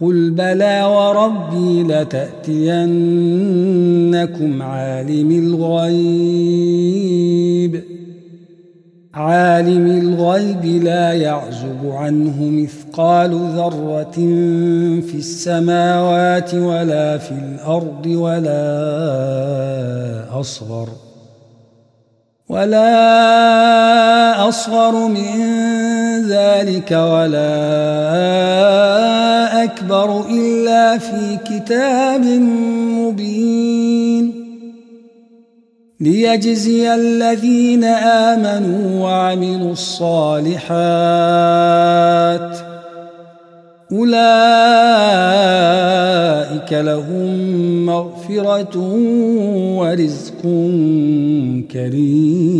قل بلى وربي لتأتينكم عالم الغيب عالم الغيب لا يعزب عنه مثقال ذرة في السماوات ولا في الأرض ولا أصغر ولا أصغر من ذلك ولا أكبر إلا في كتاب مبين. ليجزي الذين آمنوا وعملوا الصالحات. أولئك لهم مغفرة ورزق كريم.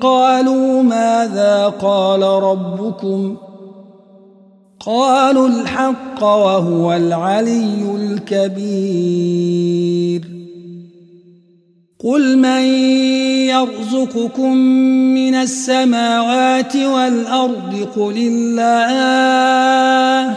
قالوا ماذا قال ربكم ؟ قالوا الحق وهو العلي الكبير قل من يرزقكم من السماوات والأرض قل الله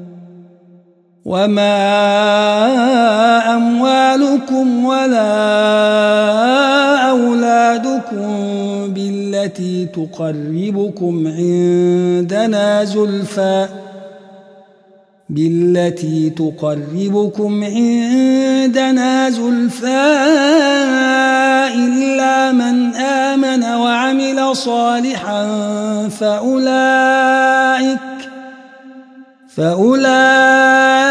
وما أموالكم ولا أولادكم بالتي تقربكم عندنا زلفى بالتي تقربكم عندنا زلفى إلا من آمن وعمل صالحا فأولئك فأولئك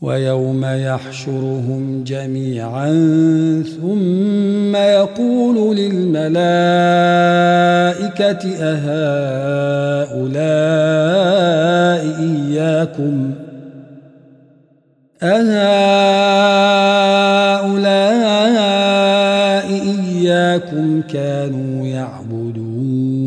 ويوم يحشرهم جميعا ثم يقول للملائكة أهؤلاء إياكم أهؤلاء إياكم كانوا يعبدون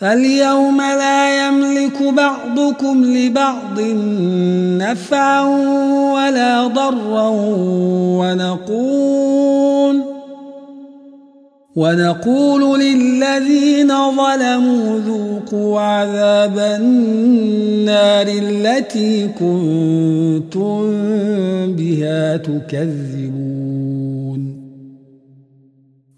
فاليوم لا يملك بعضكم لبعض نفعا ولا ضرا ونقول ونقول للذين ظلموا ذوقوا عذاب النار التي كنتم بها تكذبون.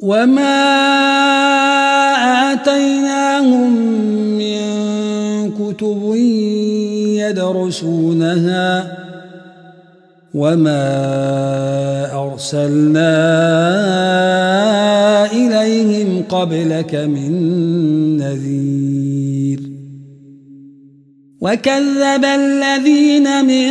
وما آتيناهم من كتب يدرسونها وما أرسلنا إليهم قبلك من نذير وكذب الذين من